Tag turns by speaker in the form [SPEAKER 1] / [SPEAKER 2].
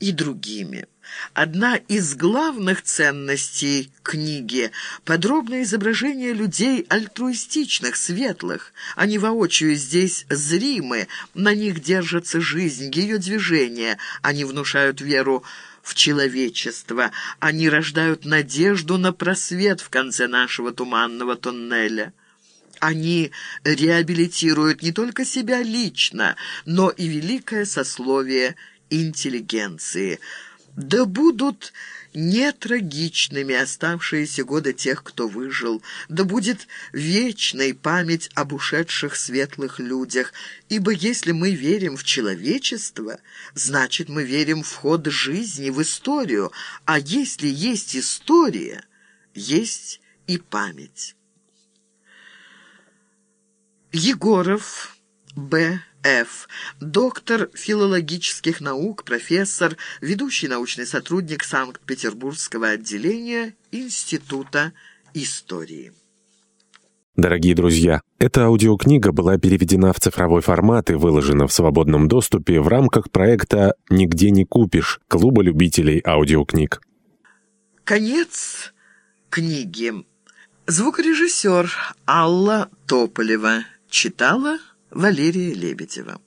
[SPEAKER 1] и другими. Одна из главных ценностей книги – подробное изображение людей альтруистичных, светлых. Они воочию здесь зримы, на них держится жизнь, ее движение. Они внушают веру в человечество. Они рождают надежду на просвет в конце нашего туманного туннеля. Они реабилитируют не только себя лично, но и великое сословие интеллигенции – да будут не трагичными оставшиеся годы тех, кто выжил, да будет вечной память об ушедших светлых людях, ибо если мы верим в человечество, значит, мы верим в ход жизни, в историю, а если есть история, есть и память. Егоров, Б. Ф. Доктор филологических наук, профессор, ведущий научный сотрудник Санкт-Петербургского отделения Института истории.
[SPEAKER 2] Дорогие друзья, эта аудиокнига была переведена в цифровой формат и выложена в свободном доступе в рамках проекта «Нигде не купишь» Клуба любителей аудиокниг.
[SPEAKER 1] Конец книги. Звукорежиссер Алла Тополева читала Валерия Лебедева.